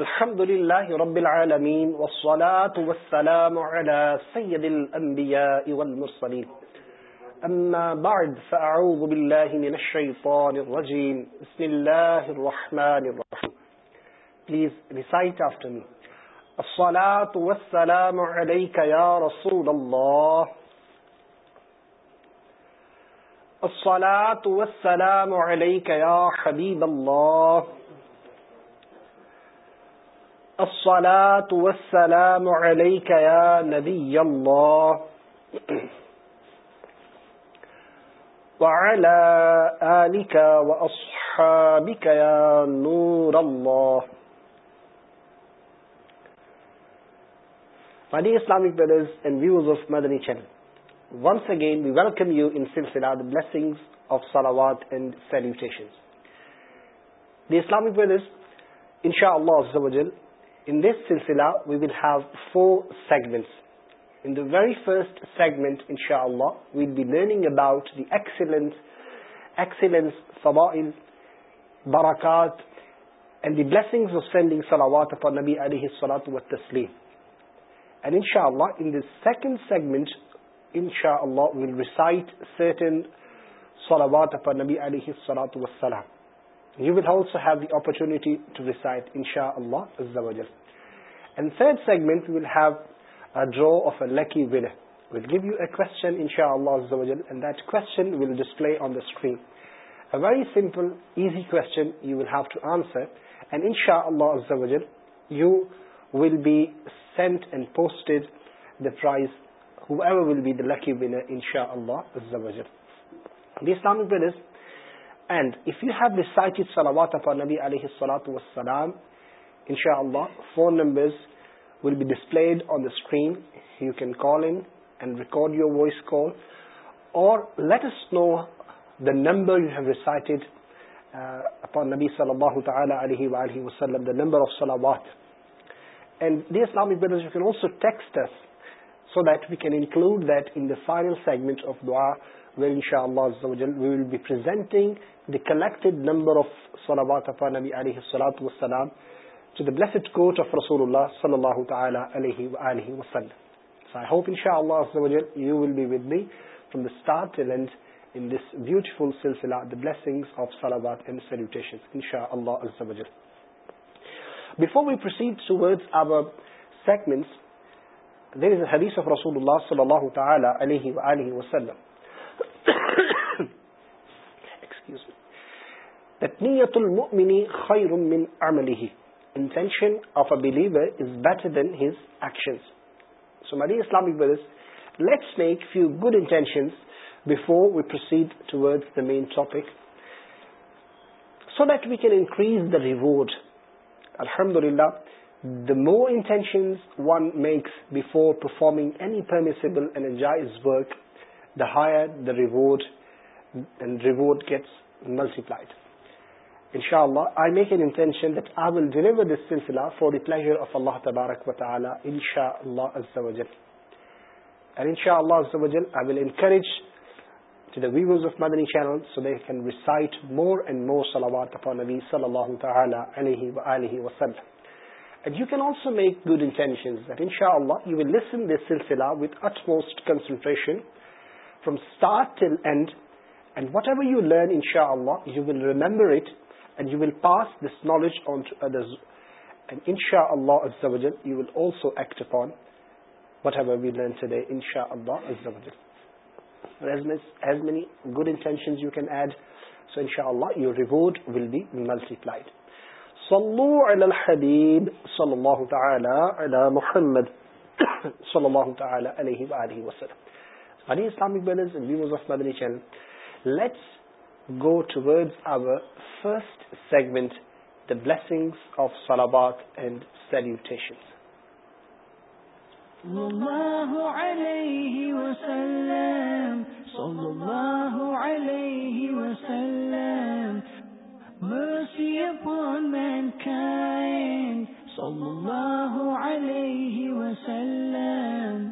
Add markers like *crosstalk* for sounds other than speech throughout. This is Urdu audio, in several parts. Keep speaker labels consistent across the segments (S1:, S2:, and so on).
S1: الحمد لله رب العالمين والصلاة والسلام على سيد الأنبياء والمرسلين أما بعد فأعوذ بالله من الشيطان الرجيم بسم الله الرحمن الرحيم Please recite after me الصلاة والسلام عليك يا رسول الله الصلاة والسلام عليك يا حبيب الله الصلاة والسلام عليك يا حبيب الله الصلاة والسلام عليك يا يا نبي الله الله وعلى آلك وأصحابك نور My dear Islamic brothers and viewers of of Madani channel, once again we welcome you in Silsila, the blessings salawat once again we welcome you اندر ان دس سلسلہ we will have four segments in the very first segment ان شاء اللہ ول دی لرننگ اباؤٹ براکات ان شاء اللہ ان شاء اللہ you will also have the opportunity ٹوائڈ ان شاء اللہ گیو یو اویشن ان شاء اللہ display on the screen very simple easy cool have to answer and ان شاء اللہ be sent and posted lucky winner ان شاء اللہ and if you have recite سلامات اپار نبی علیہ وسلام ان شاء اللہ phone number will be displayed on the screen you can call in and record your voice call or let us know the number you have recited upon نبی صلی اللہ تعالی علیہ وآلہ وسلم the number of and the Islamic you can also وسلمات so that we can include that in the final segment of دعا where inshallah we will be presenting the collected number of salawat of Nabi alayhi salatu was to the blessed court of Rasulullah sallallahu ta'ala alayhi wa alihi wa sallam. So I hope inshallah you will be with me from the start till end in this beautiful silsila, the blessings of salawat and salutations, inshallah alayhi Before we proceed towards our segments, there is a hadith of Rasulullah sallallahu ta'ala alayhi wa alihi wa sallam. Excuse me. That niyatul mu'mini khayrun min amalihi. Intention of a believer is better than his actions. So my dear Islamic brothers, let's make few good intentions before we proceed towards the main topic, so that we can increase the reward. Alhamdulillah, the more intentions one makes before performing any permissible and jaiz work, the higher the reward and reward gets multiplied inshallah i make an intention that i will deliver this silsila for the pleasure of allah tabarak wa taala inshallah azza wa jal and inshallah azza wa jal i will encourage to the viewers of madani channel so they can recite more and more salawat upon nabi sallallahu taala alayhi wa alihi wa sallam and you can also make good intentions that inshallah you will listen this silsila with utmost concentration from start till end and whatever you learn ان شاء اللہ you will remember it and you will pass knowledge and ان شاء اللہ یورڈیپلائی Ani Islamic brothers and viewers of Madani Channel, let's go towards our first segment, the blessings of salabat and salutations. صلى الله عليه وسلم صلى الله عليه وسلم mercy upon mankind صلى الله عليه وسلم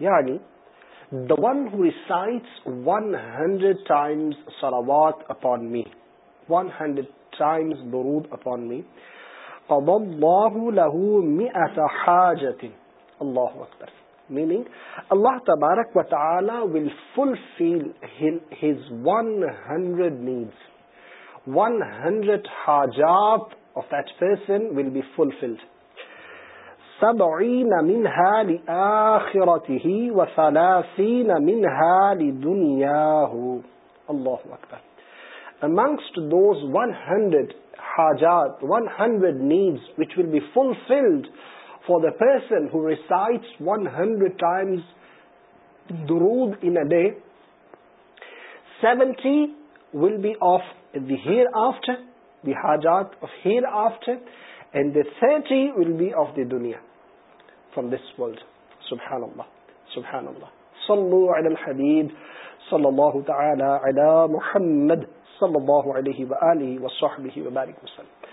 S1: one who recites one hundred times سروات upon me one hundred times بروب اپون اللہ لہو می حاجت اللہ اکبر مینگ اللہ تبارک وطالعہ will fulfil his one hundred needs one hundred of that person will be fulfilled منها سدی وینا مین ہنیا اللہ those 100 hundred 100 needs which will be fulfilled for the person who recites 100 times hundred in a day, 70 will be of the hereafter, the آفٹ of hereafter, and the sanity will be of the dunya from this world subhanallah subhanallah sallu ala al habib sallallahu ta'ala ala muhammad sallallahu alayhi wa alihi wa sahbihi wa barik wasallam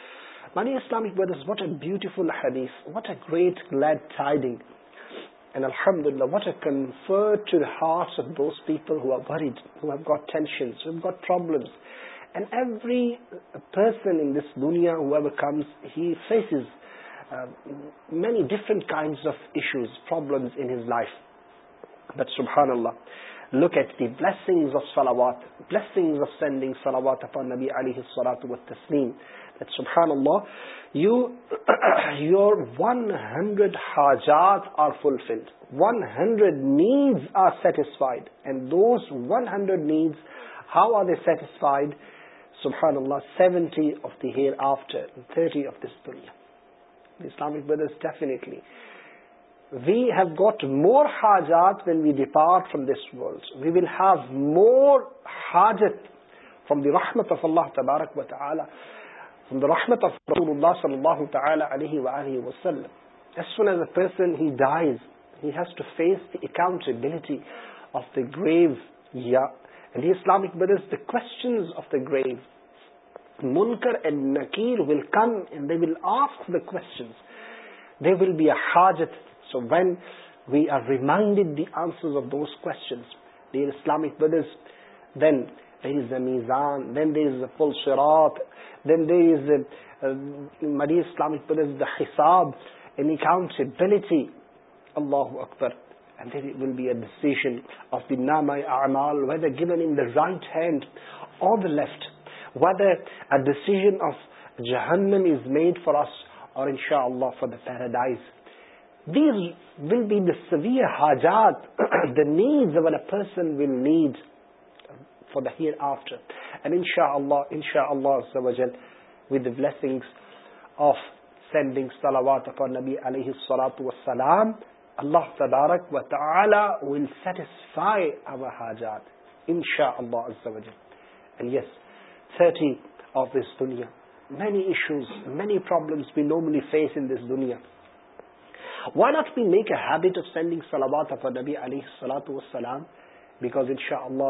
S1: many islamic brothers what a beautiful hadith what a great glad tiding and alhamdulillah what a comfort to the hearts of those people who are worried who have got tensions who have got problems person this دونیا whoever comes he faces many different kind of issues problem اللہ لک ایٹ دیگ آف سلاوات اللہ یو یور ون ہنڈریڈ حاجات are fulfilled one hundred needs are satisfied and those one hundred needs how are they satisfied سبحان اللہ seventy of there after thirty of this دنیا اسلام وی ہیو گاٹ مور حاجات when we depart from this world we will ہیوجت فرام دی رحمت as well as a has to face the accountability of the graves یا گریل واشنس ول بی اے حاجت so when ویمائنڈیڈ the answer Islamic brothers then a میزان دین دز اے فل شراط دین دز مری اسلامک بردر از دا حساب این اکاؤنٹلٹی اللہ اکبر ول بی افل رائٹ ہینڈ فارا وات اکر نبی علیہ اللہ وائٹ بی میکٹ آف سینڈنگ سلامات نبی علی سلاۃ وسلام بکاز ان شاء اللہ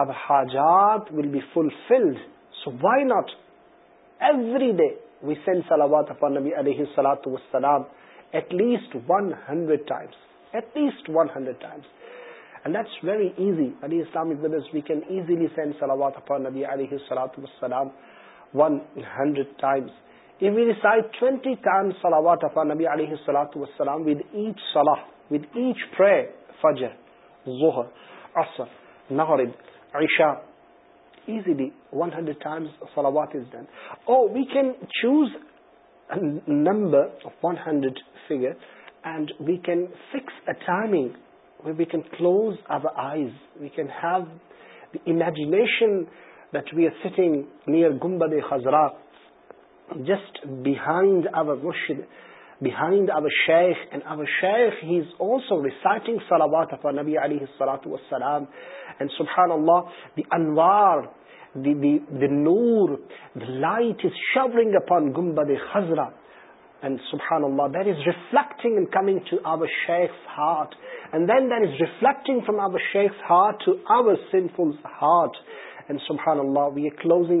S1: اب حاجات will be fulfilled so why not every day send سلاوات اپن نبی علیہ سلاۃ وسلام at least one hundred at علیہ سلاۃ وسلام ون ہنڈریڈ اپن نبی علیہ salah, with each prayer, fajr, zuhr, asr, فجر عشا easily one hundred time for what is done we can choose number of one hundred figure and we can fix a timing we can close our eyes we can have the imagination that we are sitting near گمب دے خزرات جسٹ بہائنڈ اوور مشید بہائنڈو سبحان اللہ کمنگ ٹو شیخ ہارٹ ریفلیکٹنگ فروم سبحان اللہ ویلوزنگ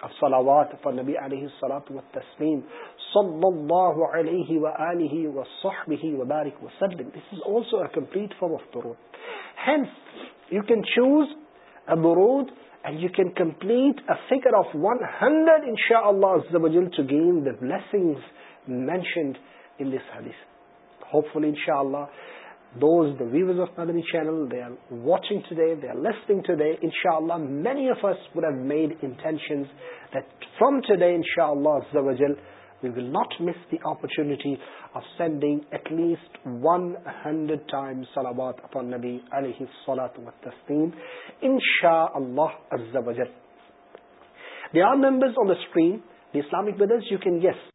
S1: الصلاة وسلم This is also a a a complete complete form of Hence, you you can can choose and figure for of one to gain the blessings mentioned in this hadith. Hopefully inshallah those the views of نی channel they are watching today are listening today ان شاء اللہ main made intention from today ان شاء اللہ not miss the opportunity of sending at least one hundred time سلامات اپان نبی علیہ صلاحت و تسلیم ان شاء اللہ they are members on the stream Islamic you can yes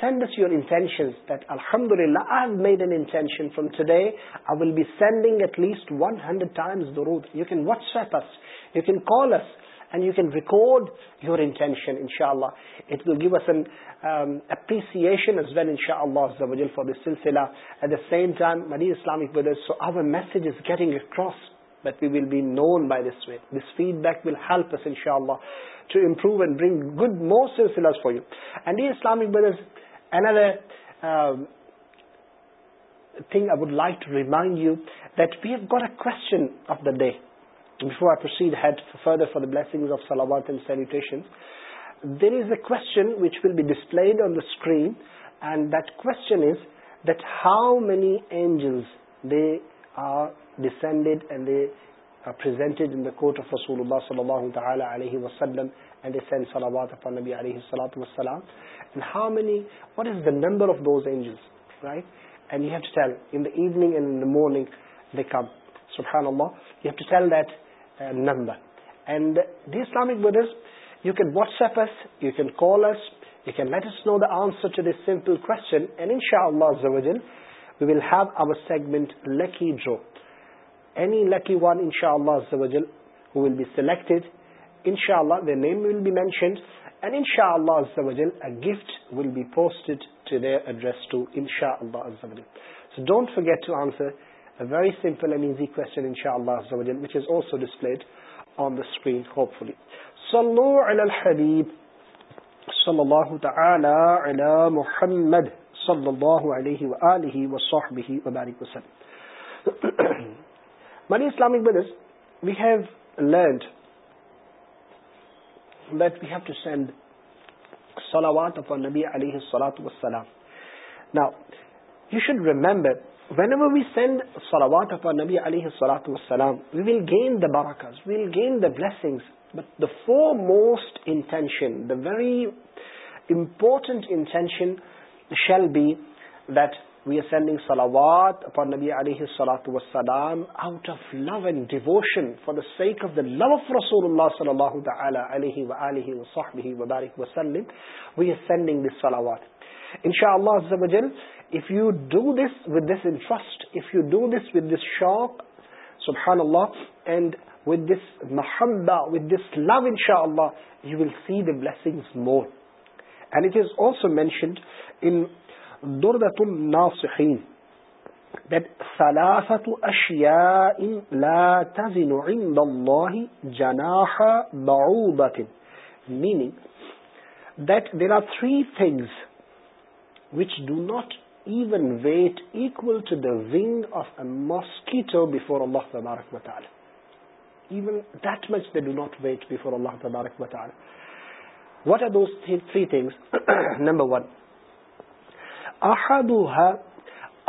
S1: send us your intentions that Alhamdulillah, I have made an intention from today, I will be sending at least 100 times durood. You can WhatsApp us, you can call us, and you can record your intention, inshallah. It will give us an um, appreciation as well, inshallah, for this silsila. At the same time, Madi Islamic Buddha, so our message is getting across, but we will be known by this way. This feedback will help us, inshallah. to improve and bring good more silsilas for you. And the Islamic brothers, Another um, thing I would like to remind you that we have got a question of the day. Before I proceed ahead further for the blessings of salawat and salutations, there is a question which will be displayed on the screen, and that question is that how many angels they are descended and they number آفلز رائٹ یو ہیل evening morning can WhatsApp us you can call us you can let us know the answer we will have over segment لکھ ہی ڈرو any lucky one inshallah who will be selected inshallah their name will be mentioned and inshallah a gift will be posted to their address to inshallah so don't forget to answer a very simple and easy question inshallah which is also displayed on the screen hopefully sallu ala al habib sallallahu ta'ala ala muhammad sallallahu alayhi wa alihi wa sahbihi wa barik wa sallam منی اسلام یو شوڈ ریمبر وینڈ سولاوات افور نبی علیہ صلاح وسلام وی ول گین دا باراکز we will gain the blessings the foremost intention the very important intention shall be the we are sending سلاوات اپان نبی علیہ السلات وسلام out of love and devotion for the sake of the love of رسول اللہ صلی اللہ تعالی علیہ و علیہ وسلم وی آر سینڈنگ دس سلاوات ان شاء اللہ if you do this with this interest if you do this with this shock subhanallah and with this mahabba with this love inshallah you will see the blessings more and it is also mentioned in that لا تزن عند الله جناح دین دلاس ٹو اشیا ان می جنا میگ there are three things which do not even wait equal to the wing of a mosquito before بارک متال this they do not wait before بارک متال واٹ آرز three things *clears throat* number one آشاد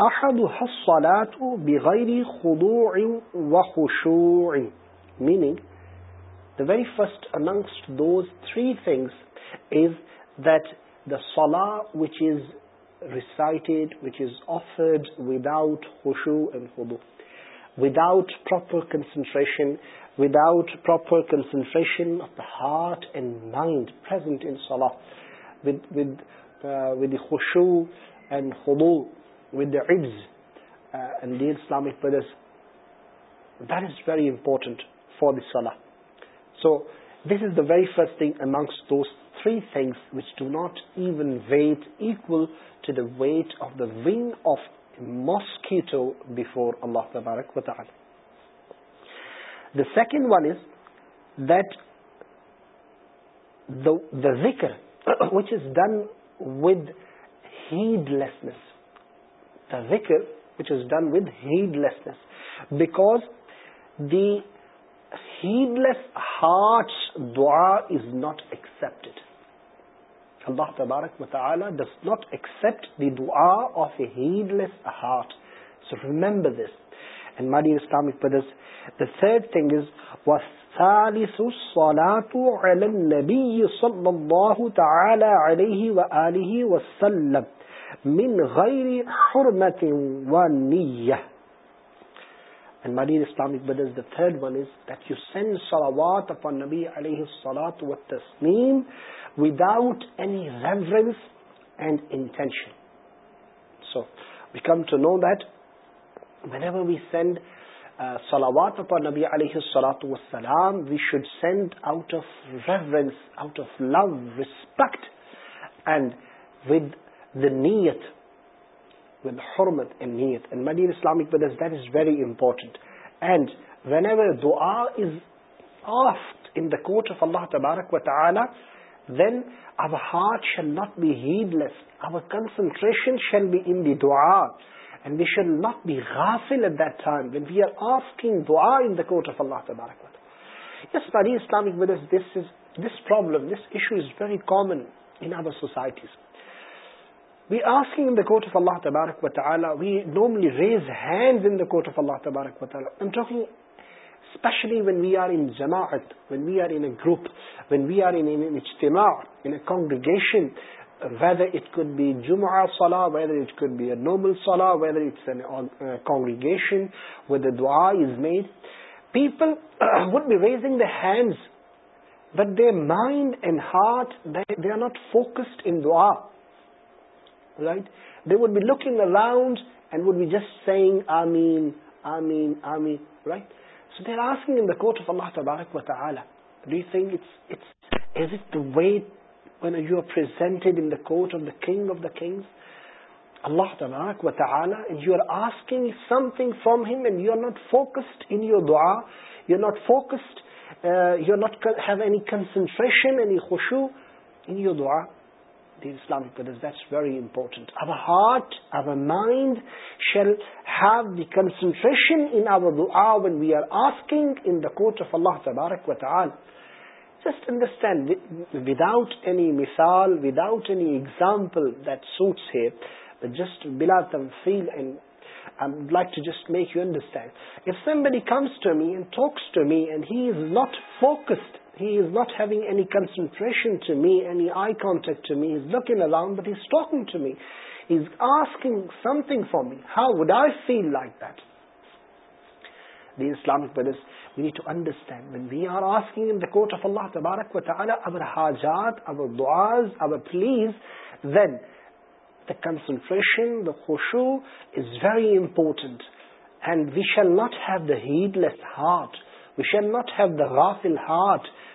S1: آشاد سولیٹ بی گئی ہیو و خوشو این میگ the very first amongst those three things is that the سولا which is recite which is offered without ہشو and who without proper concentration without proper concentration of the heart and mind present in سولہ ود خوشو اینڈ ہومو ود دا اڈز اسلامک پدرز this very important for this سال so this is the very first thing and منگس those three things which do not even wait equal to the weight of the wing of mosquito before اللہ مبارک بتانے the second one is that ویکر which is done with head is not اللہ تبارک مطالعہ دی دعا of a headless heart so remember this and third thing is نبی وآله وسلم مین ئی ون Islamic third one is that you send سولاوات اپار نبی علیہ سولات without any reference and intention so we come to know that whenever we send سولاوات اپار نبی علیہ صلا و السلام we should send out of reference out of love respect and with نیت ود ہر نیت منی اسلامک ودرس that is very important and whenever of in court of اللہ تبارکوٹ heart shall not be headless او concentration shall be in the شیڈ ناٹ بی گاف انیٹ سان when we are of king در دا کورٹ آف اللہ تبارک وت منی اسلامک ویدرز this problem this issue is very common in societies we آرسٹ آف اللہ تبارک بتا وی نولی ریز ان کو تبارک بتالا especially group when we are a گیشن ویدر جمہورا سالا whether it be a Nobel سالا whether congregation Veda made people would be raising the hands wait دائنڈ and heart they are not focused in the right they would be look in round and would be just سیگن سو دے آف اللہ تعالیٰ کنگ آف دا کنگز اللہ تعالیٰ اکولہ you are asking something from him and you are not focused in your دعا you are not focused you not have any concentration and خوشی ان یور دعا اسلامکز that's very important our heart our mind shall have دینسنٹریشن وی آر آسکنگ آف اللہ تبارک وٹ آل جسٹ انڈرسٹینڈ وداؤٹ ایسال without example that suits just بلاتم feel and I like to just make you understand if سیمبلی کمس ٹو میڈ ٹاکس ٹو میڈ ہیوکسڈ is not having any concentration to me any eye contact to میز لک انٹاک ٹو میز asking something for me how would I feel like that the Islamic بدر need to understand we are asking in the court of اللہ تبارک و تعالی او ہاجات please when the concentration the خوشو is very important and we shall not have the headless heart we shall not have the رافل ہارٹ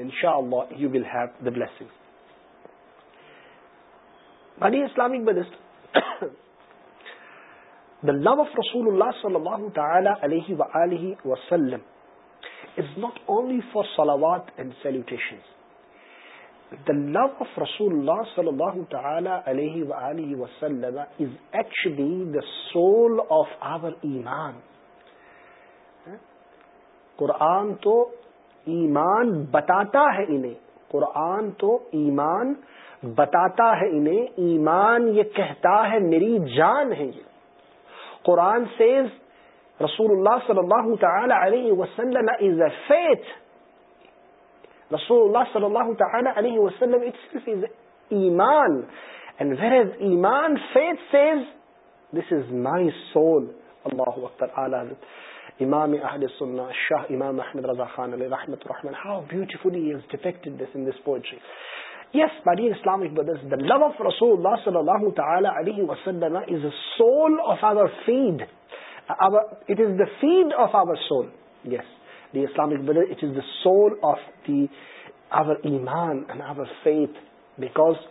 S1: ان شاء اللہ you will have the blessing Islamic the love of رسول اللہ صلی اللہ تعالی علیہ و وسلم از ناٹ اونلی فار سلاوات and salutation the love of رسول اللہ صلی اللہ تعالی علیہ و وسلم is actually the soul of our ایمان قرآن تو ایمان بتاتا ہے انہیں قرآن تو ایمان بتاتا ہے انہیں ایمان یہ کہتا ہے میری جان ہے یہ قرآن سیز رسول اللہ صلی اللہ تعالی علیہ وسلم از اے رسول اللہ صلی اللہ تعالی علیہ وسلم ایمان ایمان faith says this is my soul اللہ امام شاہ امام احمد رضا خانحمنڈ is the feed of our soul Islamic brothers the soul of our ایمان فیتھ بکاز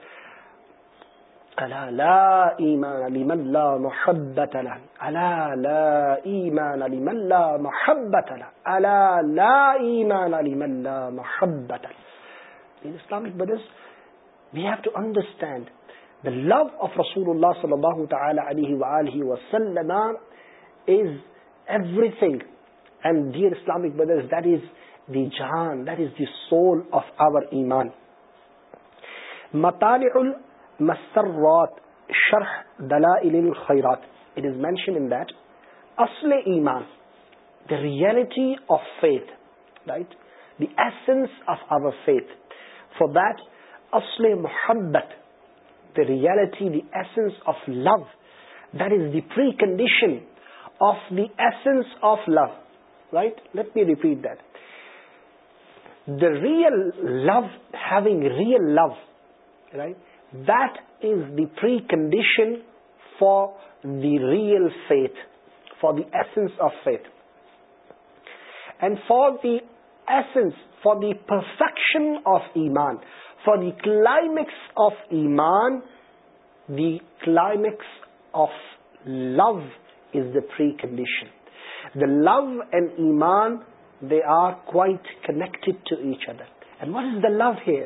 S1: الا لا ایمان لمن لا محبت له الا لا ایمان لمن لا محبت له الا لا ایمان لمن لا محبت له in Islamic Islamic brothers brothers we have to understand the the the love of of Rasulullah sallallahu ta'ala alayhi wa wa alihi sallam is is is everything and dear that that jahan soul our iman مسرات شرح دلا خیرات مینشن ایمان the reality of faith right the essence اصل محدت the reality the essence of love this the precondition of the essence of love right let me repeat the real love he real love right the is the precondition for the real faith for the essence of faith and for the essence for the perfection of ایمان فور دی کلاس آف ایمان the class of love is the precondition the love and ایمان در کوئی connect to each other and what is the love here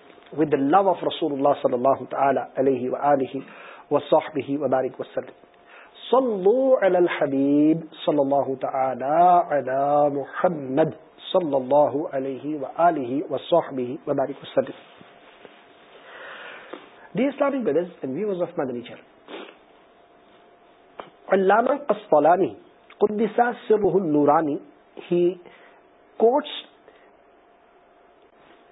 S1: with the love of رسول اللہ صلی اللہ تعالی علیہ وآلہ وصحبہ وبارک وسلم صلو علی الحبیب صلی اللہ تعالی علی محمد صلی اللہ علیہ وآلہ وصحبہ وبارک وسلم دی اسلامی بیدرز ان ویورز آف مدنی چر علامہ قصفالانی قدسہ سرہ النورانی ہی کوٹس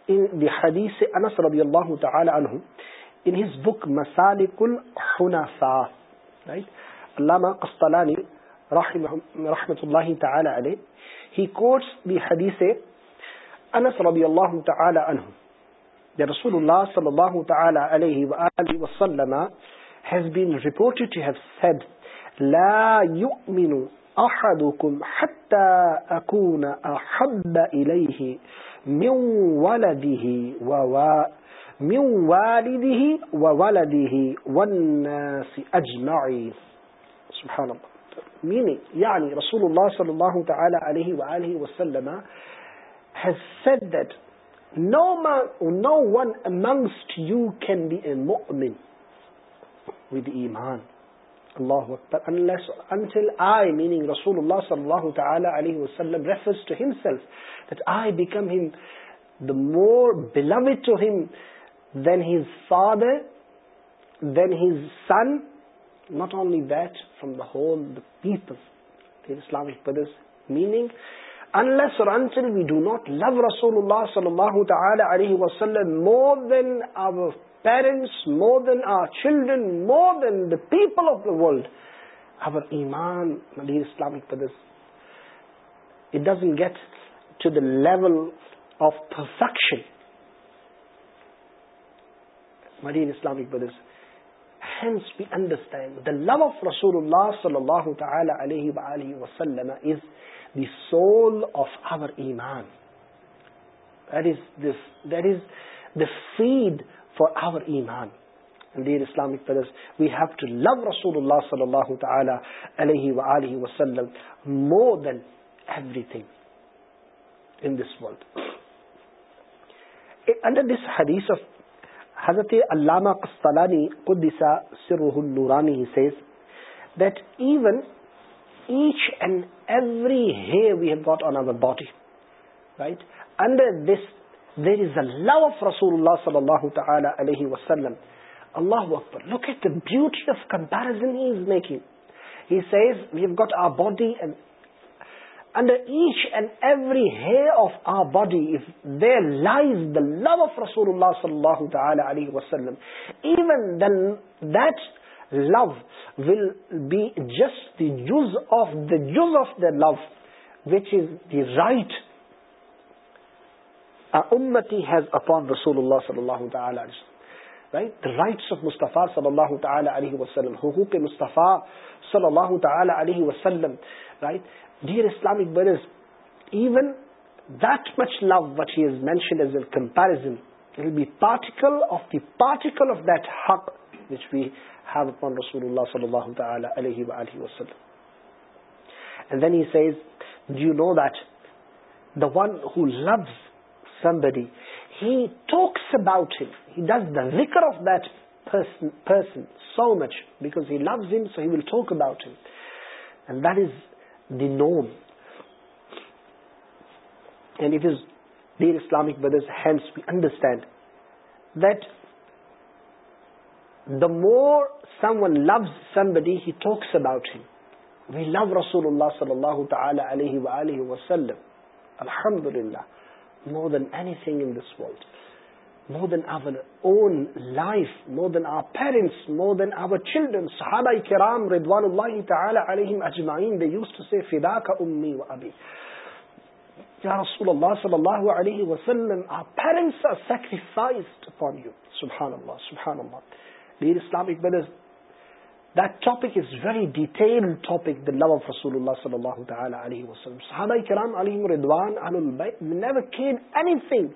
S1: ان حدیث انس رضی اللہ تعالی عنہ ان ہز بک مسالک الحنفاء علامہ قسطلانی رحمۃ اللہ تعالی علیہ ہی کوٹس دی حدیث انس رضی اللہ تعالی عنہ The Rasulullah sallallahu ta'ala alayhi wa alihi wa sallama has been reported to have said La yu'minu ahadukum hatta akuna ahabba ilayhi سبحان meaning has said that no no man one amongst you can be a mu'min with iman اللہ دینٹ only them the whole the پیپلام we do not love رسول اللہ more than our parents more than our children more than the people of the world ایمان my dear Islamic it doesn't get to the level of perfection my dear Islamic brothers we understand the love of رسول اللہ صلی اللہ تعالی علیہ وآلہ وسلم از دی سول آف ایمان that is this that is the faith for our ایمان dear Islamic plus we have to love رسول اللہ صلی اللہ تعالی علیہ وسلم more than everything in this world under this حدیث آف حضرت علامہ قسطلانی قدسہ النورانی says that even each and every we have got on our body right under this there is the love رسول اللہ صلی اللہ تعالی وسلم اللہ got our body under each and every of our bodies the love of رسول اللہ صلی اللہ تعالی علیہ وسلم even then that love will be just due which is the right امتی ہیز اپون رسول اللہ صلی اللہ تعالی علیہ وسلم رائٹ دا رائٹس آف مصطفیٰ صلی اللہ تعالی علیہ وسلم حقوق مصطفیٰ صلی اللہ تعالی علیہ وسلم right dear Islamic brothers even that much love what he is mention is in comparison will be particle of the particle of that ہک وچ وی ہیو اپون رسول اللہ صلی اللہ تعالیٰ علیہ وآلہ وسلم And then he says, do you know that the one who loves more someone loves somebody الحمد للہ more than anything more than our than our parents more than our children اللہ Islamic That topic is very detailed topic, the love of Rasulullah sallallahu ta'ala alayhi wa sallam. Sahaba ikram alayhim ridwan alul bayt never came anything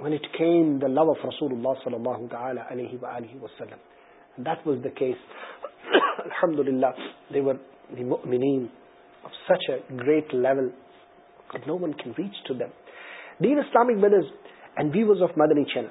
S1: when it came the love of Rasulullah sallallahu ta'ala alayhi wa alayhi wa sallam. And that was the case. Alhamdulillah, they were the mu'mineen of such a great level that no one can reach to them. Dear Islamic brothers and viewers of Madani channel,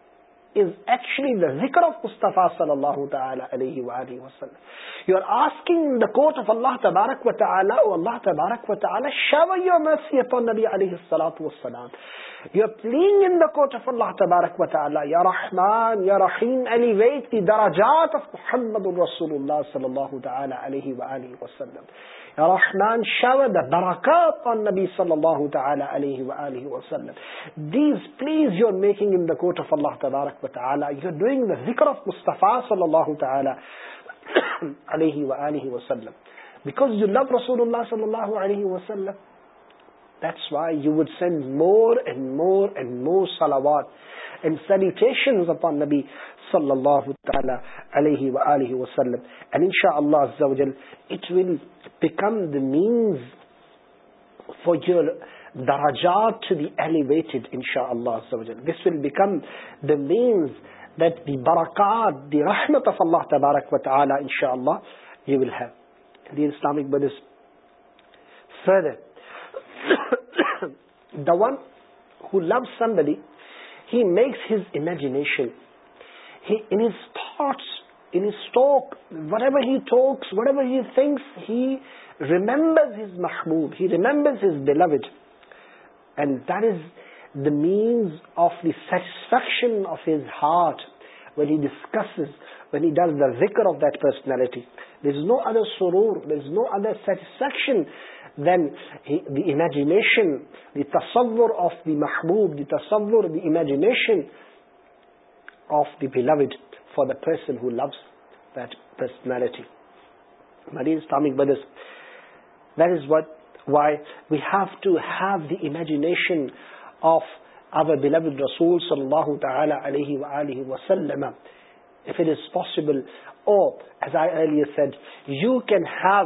S1: is actually the zikr of Mustafa sallallahu ta'ala alayhi wa alayhi wa sallam. You are asking the court of Allah tabarak wa ta'ala, oh Allah tabarak wa ta'ala, shower your mercy upon Nabi alayhi salatu wa salam. You pleading in the court of اللہ تبارک و تعالیٰ یا رحمان یا رحیم علی ویت دی دراجات آف محمد الرسول اللہ صلی اللہ تعالیٰ علیہ وآلہ وسلم یا رحمان شود برکات آن نبی صلی اللہ تعالیٰ علیہ وآلہ وسلم these please you making in the court of اللہ تبارک و تعالیٰ یو ڈوئنگ دا ذکر آف مصطفیٰ صلی اللہ تعالیٰ علیہ وآلہ وسلم because you love Rasulullah sallallahu alayhi wa sallam That's why you would send more and more and more salawat and salutations upon Nabi sallallahu ta'ala alayhi wa alihi wa sallam. And inshaAllah azza wa jal, it will become the means for your darajat to be elevated inshaAllah azza wa jal. This will become the means that the barakat, the rahmat of Allah tabarak wa ta'ala inshaAllah, you will have. The Islamic Buddhist further the one who love somebody he makes his his thoughts in his talk whatever he talks whatever he thinks he remembers his محبوب he remembers his beloved and that is the means of the satisfaction of his heart when he discusses when he does the ذکر of that personality there is no other سورور there is no other satisfaction imagination تصور آف دی محبوب دی تصور the imagination of the bed for the person who loves that personality why we've to have the imagination of رسول you can have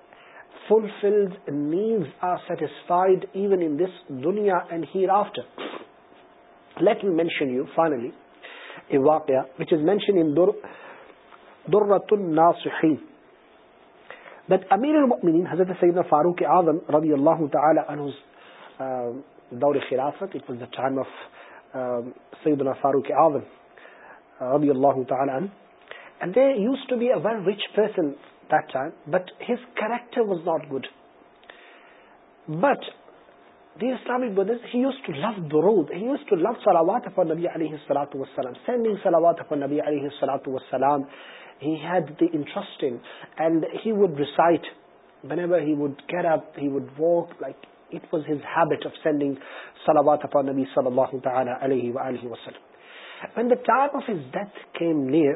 S1: fulfil needs are satisfied even انس دنیا and hereafter let me mention you finally حضرت رچ پسن نبی علیہ وسلام he would care up would walk like was his he when the time of death came near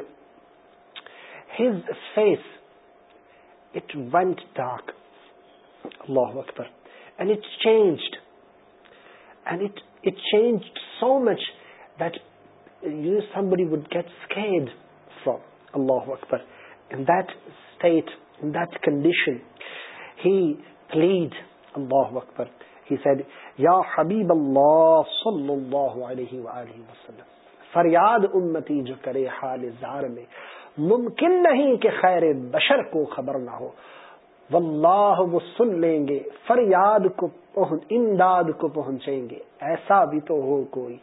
S1: فریاد امتی جو کرے ممکن نہیں کہ خیر بشر کو خبر نہ ہو واللہ وہ سن لیں گے فریاد کو امداد کو پہنچیں گے ایسا بھی تو ہو کوئی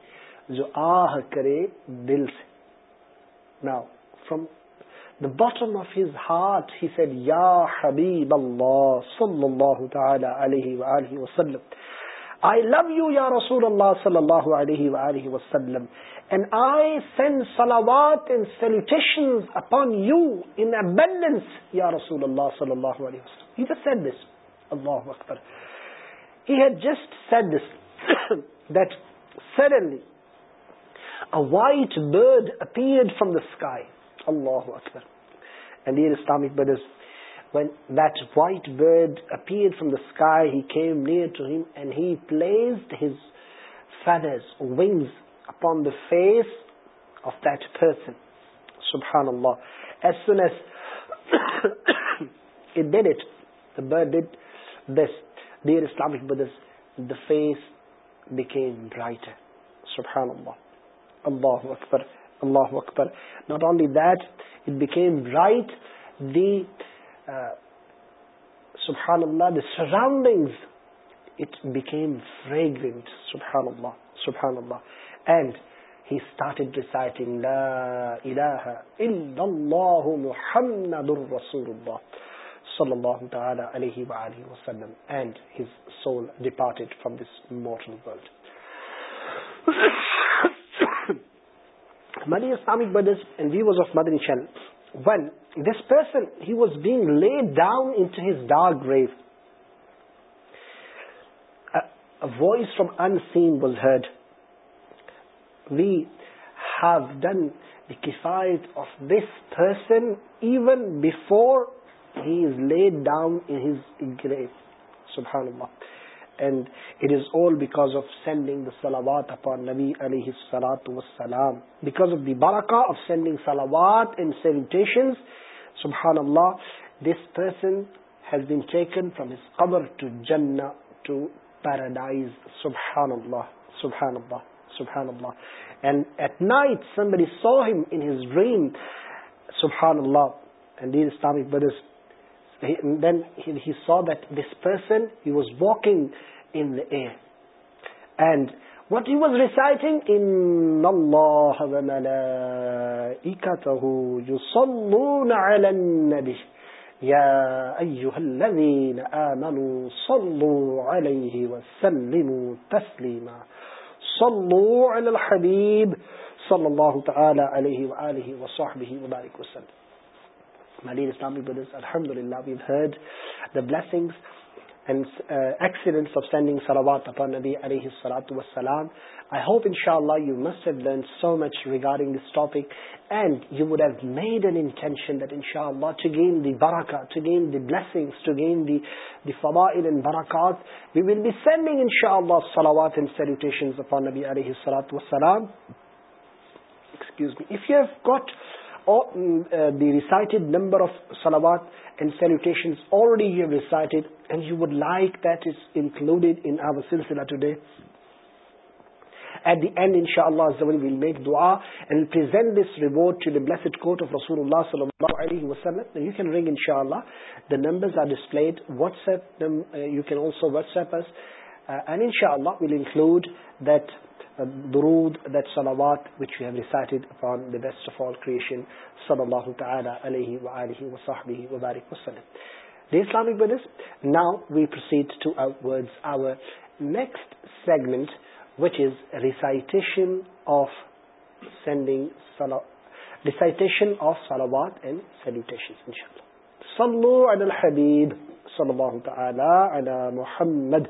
S1: جو آہ کرے دل سے now from the bottom of his heart he said یا حبیب اللہ اللہ صلی تعالی علیہ وآلہ وسلم سیڈ دس اللہ اخبر white bird a پڈ from the sky اللہ اخبر Islamic when دائٹ bird appear from the sky him near to him N he place upon the face of درسن اسلام دا فیس بکیم رائٹ اللہ وقت پر اللہ وقف پر not only دکیم right the surround from this modern Well, this person, he was being laid down into his dark grave. A voice from unseen was heard. We have done the kifayat of this person even before he is laid down in his grave. Subhanallah. And it is all because of sending the سلاوات اپان نبی علیہ سلات وسلام بیکاز آف دی دار آف سینڈنگ سلاوات اینڈ سیونٹیشن سبحان اللہ this person has been taken from his قبر ٹو جن ٹو پیراڈائز سبحان سبحان سبحان اللہ اللہ اللہ and at night some so him in his dream سبحان اللہ and Islamic brothers this person he was walk N then what was ریسائنگی My dear Islamic brothers, Alhamdulillah, we've heard the blessings and uh, accidents of sending salawat upon Nabi alayhi salatu wassalam. I hope inshallah you must have learned so much regarding this topic and you would have made an intention that inshallah to gain the barakah, to gain the blessings, to gain the, the fada'il and barakat, we will be sending inshallah salawat and salutations upon Nabi alayhi salatu wassalam. Excuse me. If you have got... the recited of سلام salutation already you recite you would like that is included in سلسلہ uh, and inshallah will include that durood, uh, that salawat which we have recited upon the best of all creation sallallahu ta'ala alayhi wa alihi wa sahbihi wa barik wa sallam the Islamic Buddhist now we proceed to our words our next segment which is recitation of sending salawat Recitation of Salawat and Salutations, inshallah. Sallu ala al-Habib, sallallahu ta'ala, ala Muhammad,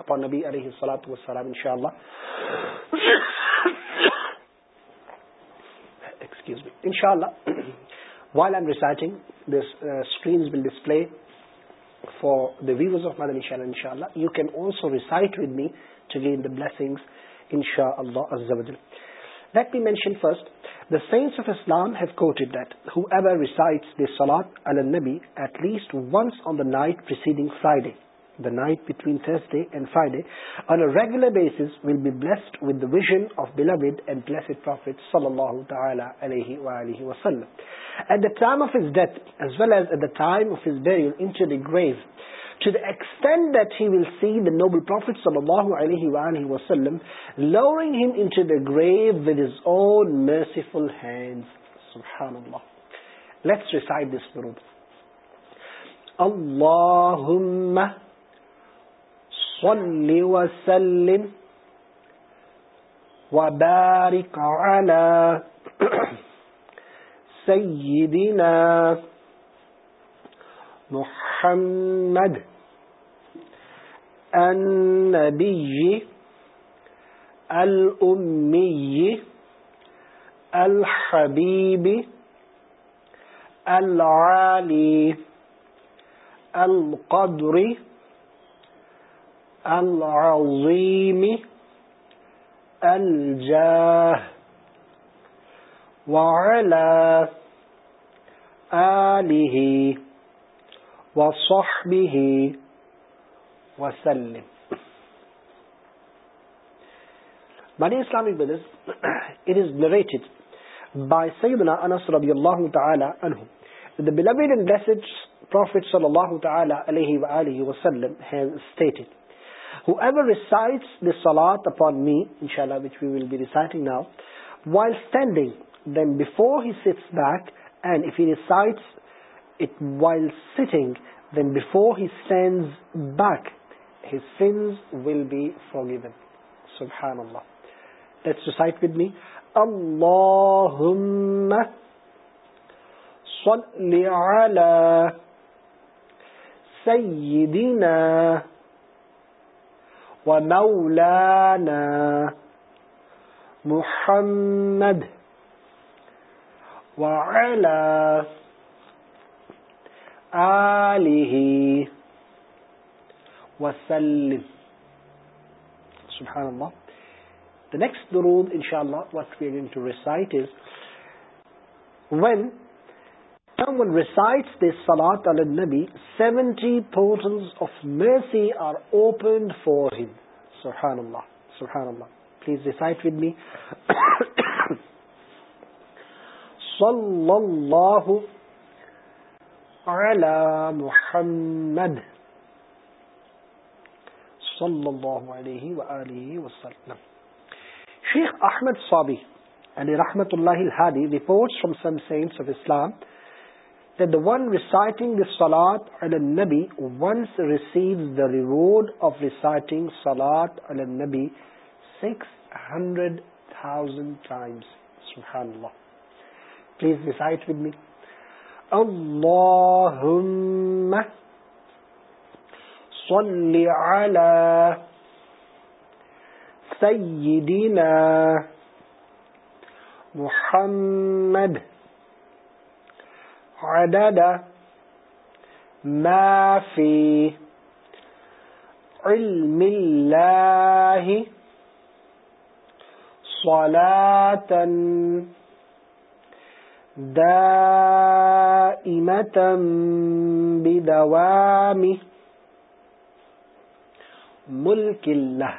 S1: science اسلام ہی سلاد البی screens will display for the preceding Friday the night between Thursday and Friday آنگولر بیس will be blessed within of the load of death as well as at to the extent C دابل graves own merciful صل وسلم وبارك على *clears throat* سيدنا محمد النبي الأمي الحبيب العالي القدر القدر العظيم الجاه وعلى آله وصحبه وسلم Many Islamic brothers, it is narrated by Sayyidina Anas radiallahu ta'ala anhu that the beloved and blessed Prophet sallallahu ta'ala alayhi wa alihi wa sallam has stated recites this سال اپون میشاء اللہ while standing then before head F head sitting then before he stand back he will be forgiven سوسائٹ وی ہل سین ومولانا محمد وعلى آله وسلم سبحان الله the next durood inshallah what we are going to recite is when سلاد البی سیونٹی فار ہلحان شیخ احمد سابی علی رحمت اللہ reports from some saints of Islam the ونسائٹنگ سولاد ایڈ ا نبی once receives the reward of reciting سلاد البی سکس ہنڈریڈ تھاؤزنڈ ٹائمس وا پلیز سین و عدد ما في علم الله صلاة دائمة بدوامه ملك الله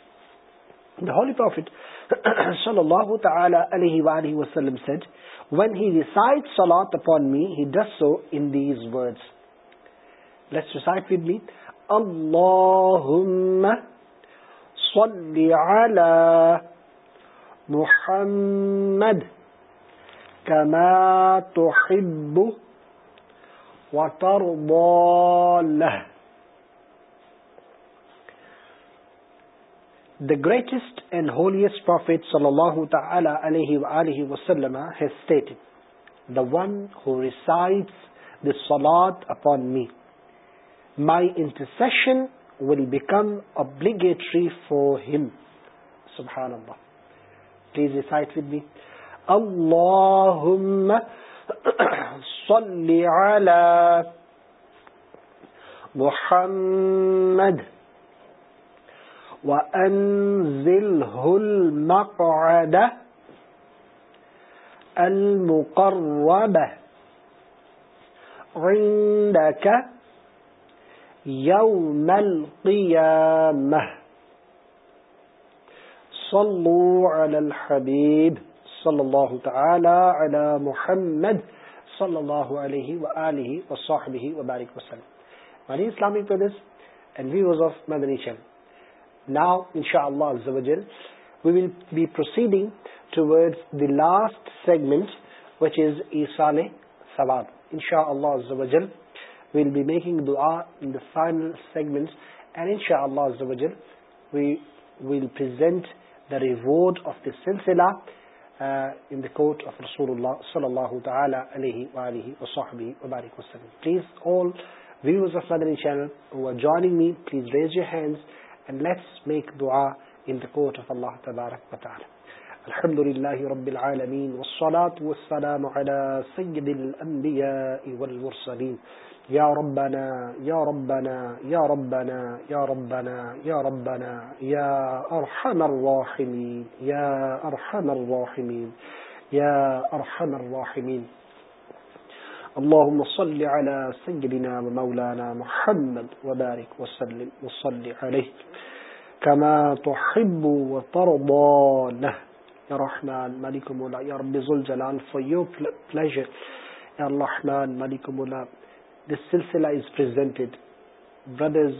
S1: پون می ڈسو دیز ورڈس مول the greatest and holiest prophet صلی اللہ علیہ وسلم upon me my intercession will become obligatory for ہائٹ بی وَأَنزِلْهُ الْمَقْعَدَ الْمُقَرَّبَ عِندَكَ يَوْمَ الْقِيَامَةِ صلو على الحبيب صلى الله تعالى على محمد صلى الله عليه وآله وصحبه وبارك وسلم My name is Islamic Brothers and viewers of Madani Channel نا ان شاء اللہ be proceeding to last segment اللہ please all joining raise your hands الحمد اللہ یاب یا اللهم صل على سيدنا ومولانا محمد وبارك وسلم وصل عليه كما تحب وترضى له يا رحمن ملك مولا يا رب ذو الجلال for your pleasure يا رحمن ملك مولا this silsila is presented brothers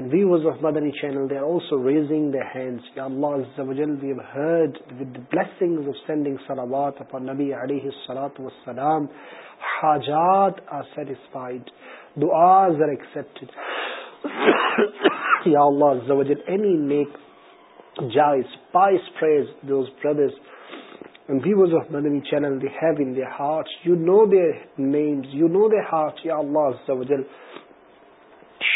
S1: And viewers of Madani channel, they are also raising their hands. Ya Allah Azza wa Jal, we have heard with the blessings of sending salawat upon Nabi alayhi salatu was salam. Hajat are satisfied. Du'as are accepted. Ya Allah Azza wa Jal, any make jais, pious prayers, those brothers, and viewers of Madani channel, they have in their hearts, you know their names, you know their hearts, Ya Allah Azza wa Jal.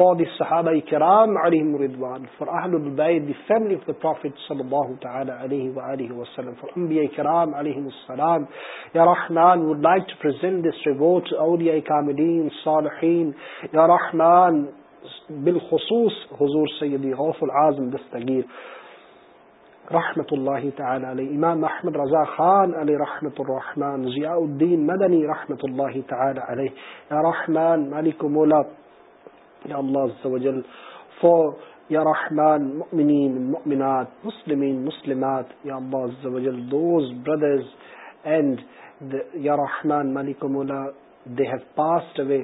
S1: for the Sahaba Ikram alayhim ridwan, for Ahlul Bayt, the family of the Prophet sallallahu ta'ala alayhi wa alayhi wa sallam, for Anbiya Ikram alayhim as-salam, Ya Rahman, would like to present this reward to Awliya Ikamideen, Salihin, Ya Rahman, بالخصوص حضور سیدی غوف العظم دستگیر رحمت اللہ تعالی علیہ امام احمد رضا خان علی رحمت الرحمن ضیاء الدین مدنی رحمت اللہ تعالی علیہ رحمان مالک مولا یا یا یا اللہ اللہ عز عز و و جل جل رحمان مؤمنین مؤمنات مسلمین مسلمات بردرز اینڈ یارحنان منی کمولا دے ہیز پاسڈ اوے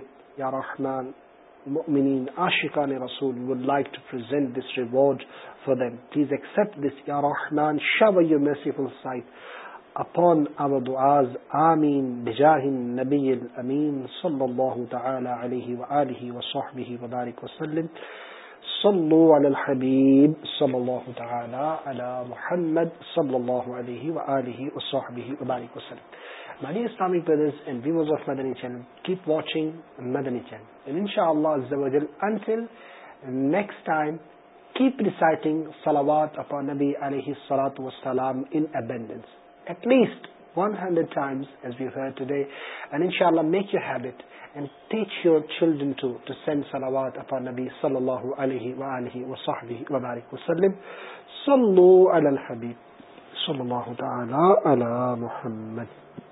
S1: مؤمنین عاشقان رسول would like to present this reward for them please accept this یاروحنان شہسیفائٹ upon our du'as. Ameen. al-Ameen. Bijahin Sallallahu ta'ala alayhi wa wa wa wa alihi sahbihi barik sallim. صلو محمد وسلم نبی وسلام at least one hundred times as we've hair today and ان شاء اللہ make your habit and teach your children to send سلاوات افان نبی صلی اللہ علیہ وبارک وسلم